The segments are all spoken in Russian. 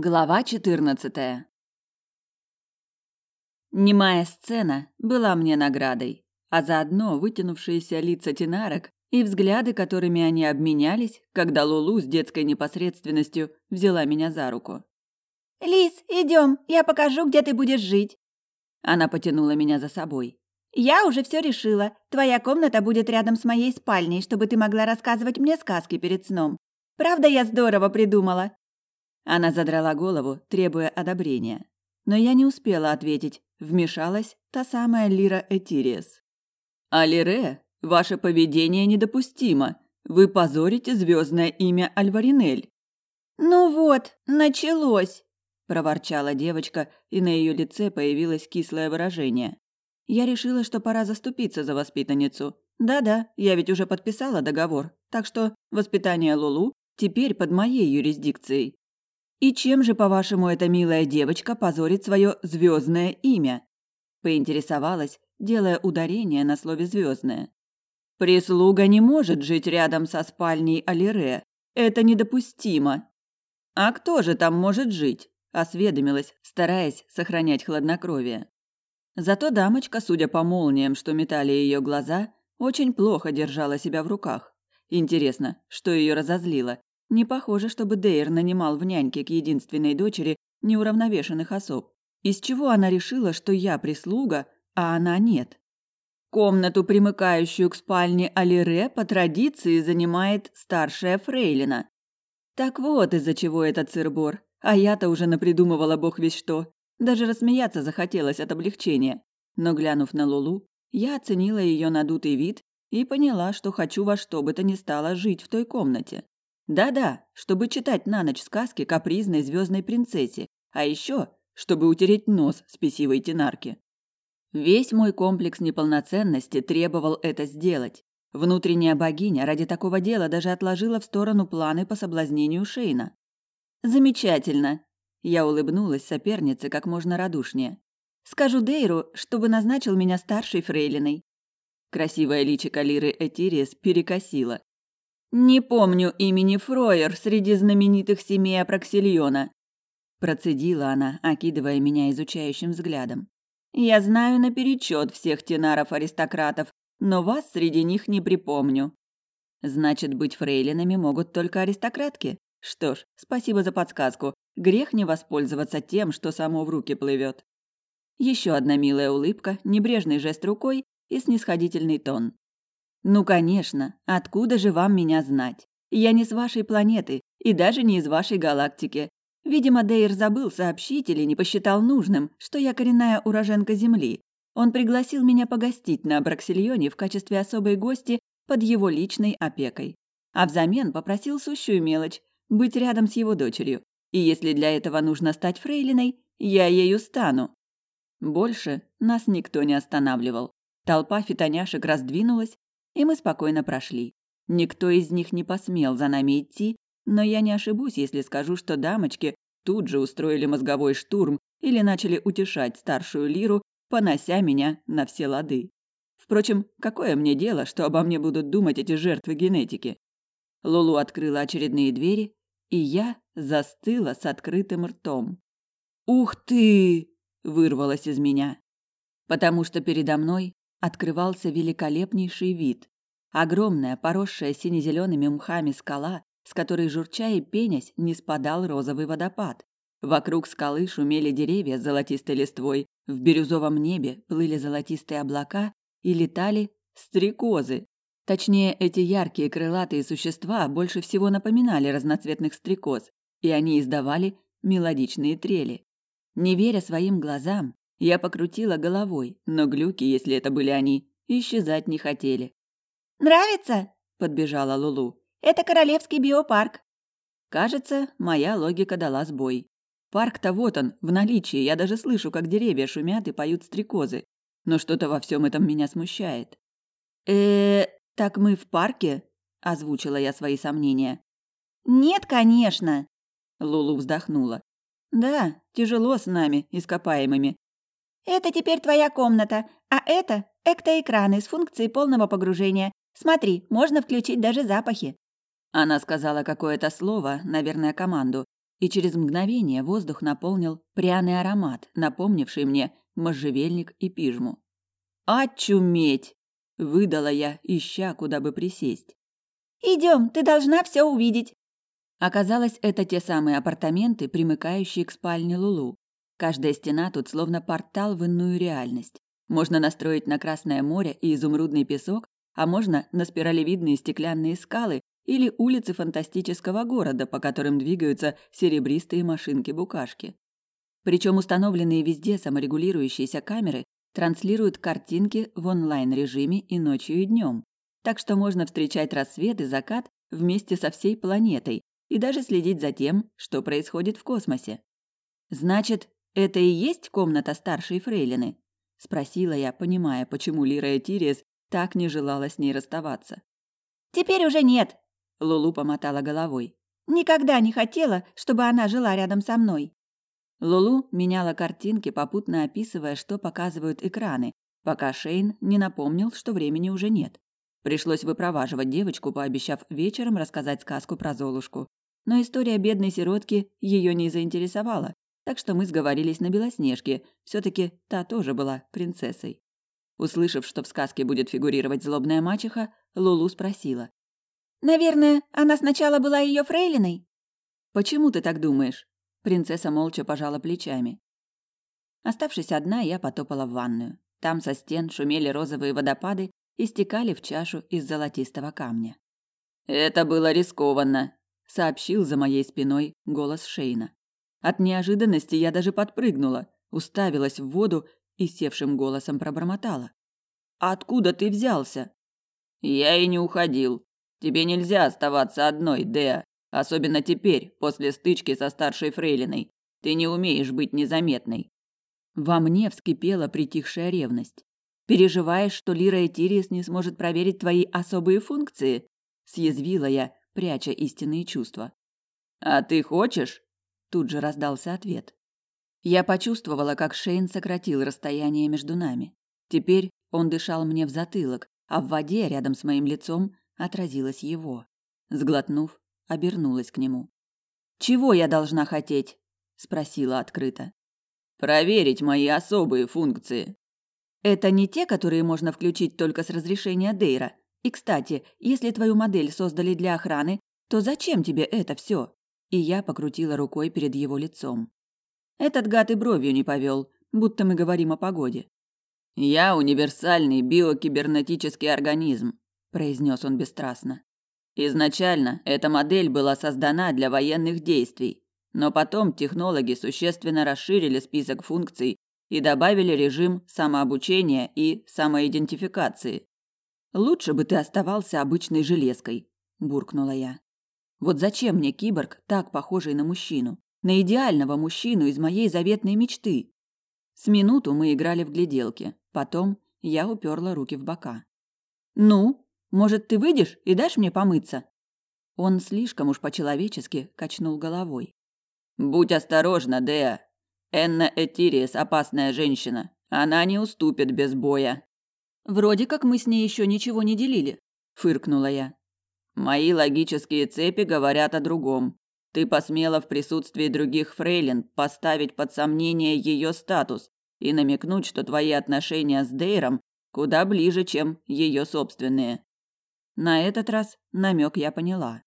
Глава 14. Немая сцена была мне наградой, а заодно вытянувшиеся лица тенарок и взгляды, которыми они обменялись, когда Лулу с детской непосредственностью взяла меня за руку. «Лис, идем, я покажу, где ты будешь жить». Она потянула меня за собой. «Я уже все решила. Твоя комната будет рядом с моей спальней, чтобы ты могла рассказывать мне сказки перед сном. Правда, я здорово придумала?» Она задрала голову, требуя одобрения. Но я не успела ответить. Вмешалась та самая Лира Этириес. «Алире, ваше поведение недопустимо. Вы позорите звездное имя Альваринель». «Ну вот, началось!» – проворчала девочка, и на ее лице появилось кислое выражение. Я решила, что пора заступиться за воспитанницу. Да-да, я ведь уже подписала договор, так что воспитание Лулу теперь под моей юрисдикцией. «И чем же, по-вашему, эта милая девочка позорит свое звездное имя?» Поинтересовалась, делая ударение на слове звездное. «Прислуга не может жить рядом со спальней Алире. Это недопустимо». «А кто же там может жить?» – осведомилась, стараясь сохранять хладнокровие. Зато дамочка, судя по молниям, что метали ее глаза, очень плохо держала себя в руках. Интересно, что ее разозлило? Не похоже, чтобы Дейр нанимал в няньке к единственной дочери неуравновешенных особ. Из чего она решила, что я прислуга, а она нет? Комнату, примыкающую к спальне Алире, по традиции занимает старшая фрейлина. Так вот из-за чего этот сырбор. А я-то уже напридумывала бог весь что. Даже рассмеяться захотелось от облегчения. Но глянув на Лулу, я оценила ее надутый вид и поняла, что хочу во что бы то ни стало жить в той комнате. Да-да, чтобы читать на ночь сказки капризной звездной принцессе, а еще, чтобы утереть нос спесивой тенарки. Весь мой комплекс неполноценности требовал это сделать. Внутренняя богиня ради такого дела даже отложила в сторону планы по соблазнению Шейна. Замечательно. Я улыбнулась сопернице как можно радушнее. Скажу Дейру, чтобы назначил меня старшей фрейлиной. Красивая личико Лиры Этириес перекосила. «Не помню имени Фроер среди знаменитых семей Апраксильона», процедила она, окидывая меня изучающим взглядом. «Я знаю наперечет всех тенаров-аристократов, но вас среди них не припомню». «Значит, быть фрейлинами могут только аристократки? Что ж, спасибо за подсказку. Грех не воспользоваться тем, что само в руки плывет». Еще одна милая улыбка, небрежный жест рукой и снисходительный тон. Ну, конечно, откуда же вам меня знать? Я не с вашей планеты и даже не из вашей галактики. Видимо, Дейр забыл сообщить или не посчитал нужным, что я коренная уроженка Земли. Он пригласил меня погостить на Браксильоне в качестве особой гости под его личной опекой. А взамен попросил сущую мелочь – быть рядом с его дочерью. И если для этого нужно стать фрейлиной, я ею стану. Больше нас никто не останавливал. Толпа фитоняшек раздвинулась, и мы спокойно прошли. Никто из них не посмел за нами идти, но я не ошибусь, если скажу, что дамочки тут же устроили мозговой штурм или начали утешать старшую лиру, понося меня на все лады. Впрочем, какое мне дело, что обо мне будут думать эти жертвы генетики? Лулу открыла очередные двери, и я застыла с открытым ртом. «Ух ты!» – вырвалось из меня. Потому что передо мной открывался великолепнейший вид. Огромная, поросшая сине-зелеными мхами скала, с которой, журча и пенясь, не спадал розовый водопад. Вокруг скалы шумели деревья с золотистой листвой, в бирюзовом небе плыли золотистые облака и летали стрекозы. Точнее, эти яркие крылатые существа больше всего напоминали разноцветных стрекоз, и они издавали мелодичные трели. Не веря своим глазам, я покрутила головой, но глюки, если это были они, исчезать не хотели. «Нравится?» – подбежала Лулу. «Это Королевский биопарк». Кажется, моя логика дала сбой. Парк-то вот он, в наличии, я даже слышу, как деревья шумят и поют стрекозы. Но что-то во всем этом меня смущает. э так мы в парке?» – озвучила я свои сомнения. «Нет, конечно!» – Лулу вздохнула. «Да, тяжело с нами, ископаемыми. Это теперь твоя комната, а это эктоэкраны с функцией полного погружения. Смотри, можно включить даже запахи. Она сказала какое-то слово, наверное, команду, и через мгновение воздух наполнил пряный аромат, напомнивший мне можжевельник и пижму. «Очуметь!» – выдала я, ища, куда бы присесть. Идем, ты должна все увидеть. Оказалось, это те самые апартаменты, примыкающие к спальне Лулу. Каждая стена тут словно портал в иную реальность. Можно настроить на Красное море и изумрудный песок, а можно на спиралевидные стеклянные скалы или улицы фантастического города, по которым двигаются серебристые машинки-букашки. Причем установленные везде саморегулирующиеся камеры транслируют картинки в онлайн-режиме и ночью, и днем. Так что можно встречать рассвет и закат вместе со всей планетой и даже следить за тем, что происходит в космосе. Значит, это и есть комната старшей фрейлины? спросила я, понимая, почему Лира Этириес так не желала с ней расставаться. Теперь уже нет, Лулу помотала головой. Никогда не хотела, чтобы она жила рядом со мной. Лулу меняла картинки, попутно описывая, что показывают экраны, пока Шейн не напомнил, что времени уже нет. Пришлось выпроваживать девочку, пообещав вечером рассказать сказку про Золушку. Но история бедной сиротки ее не заинтересовала, так что мы сговорились на Белоснежке. все таки та тоже была принцессой. Услышав, что в сказке будет фигурировать злобная мачеха, Лулу спросила. «Наверное, она сначала была ее фрейлиной?» «Почему ты так думаешь?» Принцесса молча пожала плечами. Оставшись одна, я потопала в ванную. Там со стен шумели розовые водопады и стекали в чашу из золотистого камня. «Это было рискованно», — сообщил за моей спиной голос Шейна. От неожиданности я даже подпрыгнула, уставилась в воду и севшим голосом пробормотала. «А откуда ты взялся?» «Я и не уходил. Тебе нельзя оставаться одной, Деа, особенно теперь, после стычки со старшей фрейлиной. Ты не умеешь быть незаметной». Во мне вскипела притихшая ревность. Переживаешь, что Лира Этириес не сможет проверить твои особые функции? съязвила я, пряча истинные чувства. А ты хочешь? Тут же раздался ответ. Я почувствовала, как Шейн сократил расстояние между нами. Теперь он дышал мне в затылок, а в воде рядом с моим лицом отразилось его. Сглотнув, обернулась к нему. Чего я должна хотеть? спросила открыто. Проверить мои особые функции, это не те, которые можно включить только с разрешения Дейра. И, кстати, если твою модель создали для охраны, то зачем тебе это все? И я покрутила рукой перед его лицом. Этот гад и бровью не повел, будто мы говорим о погоде. «Я универсальный биокибернетический организм», – произнес он бесстрастно. «Изначально эта модель была создана для военных действий, но потом технологи существенно расширили список функций и добавили режим самообучения и самоидентификации. Лучше бы ты оставался обычной железкой, буркнула я. Вот зачем мне киборг, так похожий на мужчину, на идеального мужчину из моей заветной мечты? С минуту мы играли в гляделки, потом я уперла руки в бока. Ну, может, ты выйдешь и дашь мне помыться? Он слишком уж по-человечески качнул головой. Будь осторожна, Деа, Энна Этириес опасная женщина. Она не уступит без боя. Вроде как мы с ней еще ничего не делили, фыркнула я. Мои логические цепи говорят о другом. Ты посмела в присутствии других фрейлин поставить под сомнение ее статус и намекнуть, что твои отношения с Дейром куда ближе, чем ее собственные. На этот раз намек я поняла.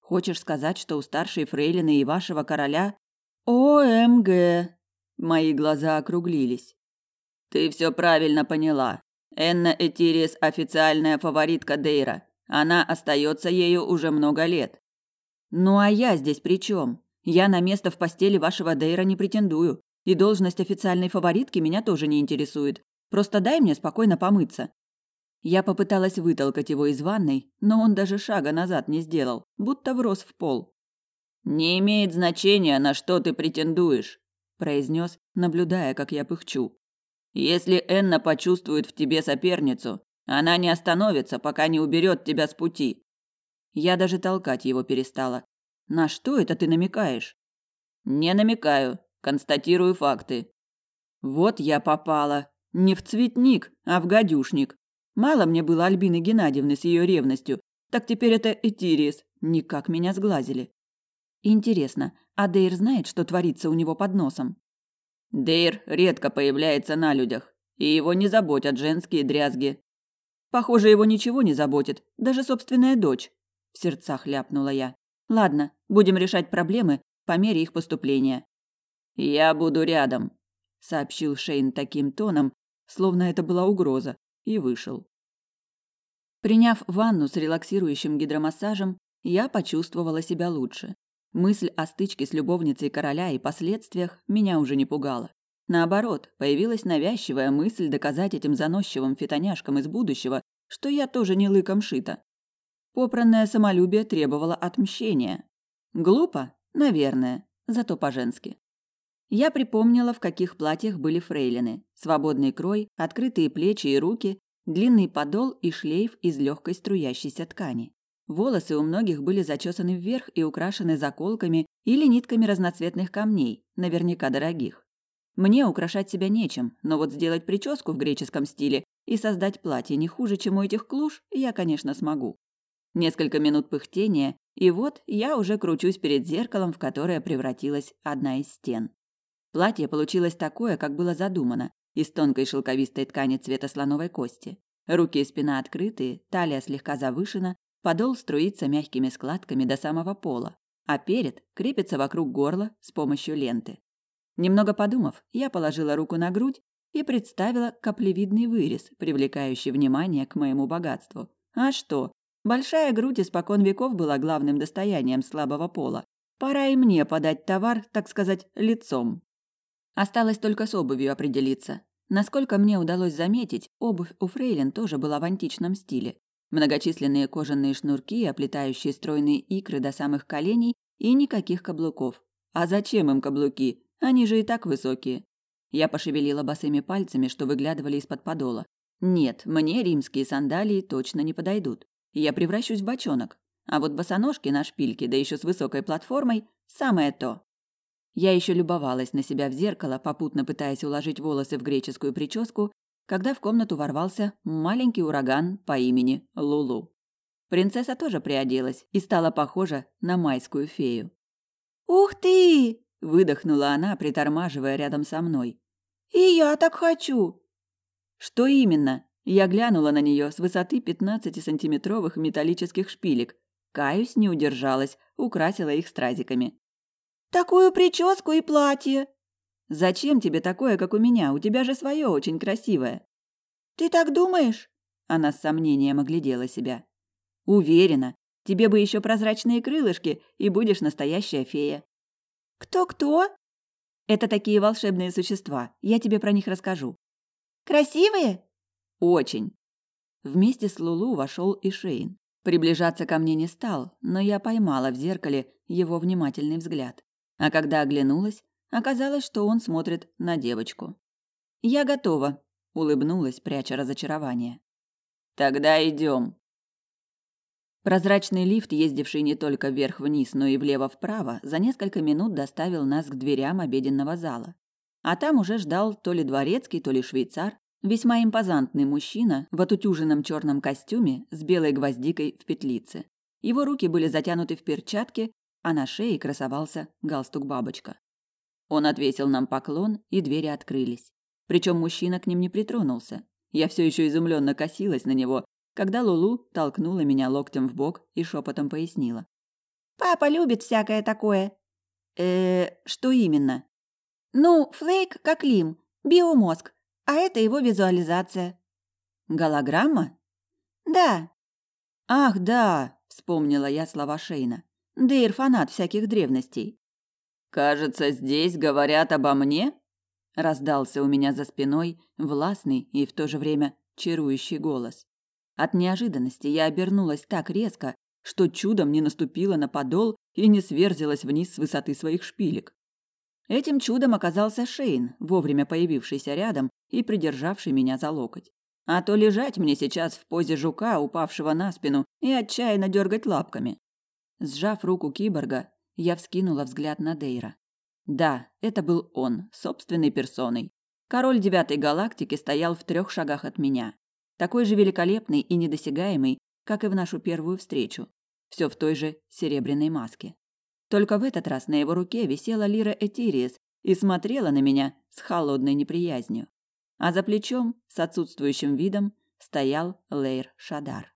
Хочешь сказать, что у старшей фрейлины и вашего короля ОМГ Мои глаза округлились. Ты все правильно поняла. Энна Этирис официальная фаворитка Дейра. Она остается ею уже много лет. Ну а я здесь при чем? Я на место в постели вашего Дейра не претендую, и должность официальной фаворитки меня тоже не интересует. Просто дай мне спокойно помыться. Я попыталась вытолкать его из ванной, но он даже шага назад не сделал, будто врос в пол. Не имеет значения, на что ты претендуешь произнес, наблюдая, как я пыхчу. Если Энна почувствует в тебе соперницу, она не остановится, пока не уберет тебя с пути. Я даже толкать его перестала. На что это ты намекаешь? Не намекаю, констатирую факты. Вот я попала. Не в цветник, а в гадюшник. Мало мне было Альбины Геннадьевны с ее ревностью, так теперь это Этирис. Никак меня сглазили. Интересно, а Дейр знает, что творится у него под носом? Дейр редко появляется на людях, и его не заботят женские дрязги. Похоже, его ничего не заботит, даже собственная дочь. В сердцах ляпнула я. Ладно, будем решать проблемы по мере их поступления. Я буду рядом, сообщил Шейн таким тоном, словно это была угроза, и вышел. Приняв ванну с релаксирующим гидромассажем, я почувствовала себя лучше. Мысль о стычке с любовницей короля и последствиях меня уже не пугала. Наоборот, появилась навязчивая мысль доказать этим заносчивым фитоняшкам из будущего, что я тоже не лыком шита. Попранное самолюбие требовало отмщения. Глупо? Наверное, зато по-женски. Я припомнила, в каких платьях были фрейлины. Свободный крой, открытые плечи и руки, длинный подол и шлейф из легкой струящейся ткани. Волосы у многих были зачесаны вверх и украшены заколками или нитками разноцветных камней, наверняка дорогих. Мне украшать себя нечем, но вот сделать прическу в греческом стиле и создать платье не хуже, чем у этих клуш, я, конечно, смогу. Несколько минут пыхтения, и вот я уже кручусь перед зеркалом, в которое превратилась одна из стен. Платье получилось такое, как было задумано, из тонкой шелковистой ткани цвета слоновой кости. Руки и спина открытые, талия слегка завышена, подол струится мягкими складками до самого пола, а перед крепится вокруг горла с помощью ленты. Немного подумав, я положила руку на грудь и представила каплевидный вырез, привлекающий внимание к моему богатству. А что? Большая грудь испокон веков была главным достоянием слабого пола. Пора и мне подать товар, так сказать, лицом. Осталось только с обувью определиться. Насколько мне удалось заметить, обувь у фрейлин тоже была в античном стиле. Многочисленные кожаные шнурки, оплетающие стройные икры до самых коленей, и никаких каблуков. А зачем им каблуки? Они же и так высокие. Я пошевелила босыми пальцами, что выглядывали из-под подола. Нет, мне римские сандалии точно не подойдут. Я превращусь в бочонок. А вот босоножки на шпильке, да еще с высокой платформой, самое то. Я еще любовалась на себя в зеркало, попутно пытаясь уложить волосы в греческую прическу, когда в комнату ворвался маленький ураган по имени Лулу. Принцесса тоже приоделась и стала похожа на майскую фею. «Ух ты!» Выдохнула она, притормаживая рядом со мной. И я так хочу. Что именно? Я глянула на нее с высоты 15-сантиметровых металлических шпилек. Каюсь, не удержалась, украсила их стразиками. Такую прическу и платье. Зачем тебе такое, как у меня? У тебя же свое очень красивое. Ты так думаешь? Она с сомнением оглядела себя. Уверена. Тебе бы еще прозрачные крылышки, и будешь настоящая фея. Кто-кто? Это такие волшебные существа. Я тебе про них расскажу. Красивые? Очень. Вместе с Лулу вошел и Шейн. Приближаться ко мне не стал, но я поймала в зеркале его внимательный взгляд. А когда оглянулась, оказалось, что он смотрит на девочку. «Я готова», — улыбнулась, пряча разочарование. «Тогда идем. Прозрачный лифт, ездивший не только вверх-вниз, но и влево-вправо, за несколько минут доставил нас к дверям обеденного зала. А там уже ждал то ли дворецкий, то ли швейцар, весьма импозантный мужчина в отутюженном черном костюме с белой гвоздикой в петлице. Его руки были затянуты в перчатки, а на шее красовался галстук-бабочка. Он отвесил нам поклон, и двери открылись. Причем мужчина к ним не притронулся. Я все еще изумленно косилась на него, когда Лулу толкнула меня локтем в бок и шепотом пояснила. «Папа любит всякое такое». э что именно?» «Ну, Флейк как Лим, биомозг, а это его визуализация». «Голограмма?» «Да». «Ах, да», — вспомнила я слова Шейна. «Дейр фанат всяких древностей». «Кажется, здесь говорят обо мне?» Раздался у меня за спиной властный и в то же время чарующий голос. От неожиданности я обернулась так резко, что чудом не наступила на подол и не сверзилась вниз с высоты своих шпилек. Этим чудом оказался Шейн, вовремя появившийся рядом и придержавший меня за локоть. А то лежать мне сейчас в позе жука, упавшего на спину, и отчаянно дергать лапками. Сжав руку киборга, я вскинула взгляд на Дейра. Да, это был он, собственной персоной. Король девятой галактики стоял в трех шагах от меня такой же великолепный и недосягаемый, как и в нашу первую встречу, все в той же серебряной маске. Только в этот раз на его руке висела лира Этириес и смотрела на меня с холодной неприязнью. А за плечом, с отсутствующим видом, стоял Лейр Шадар.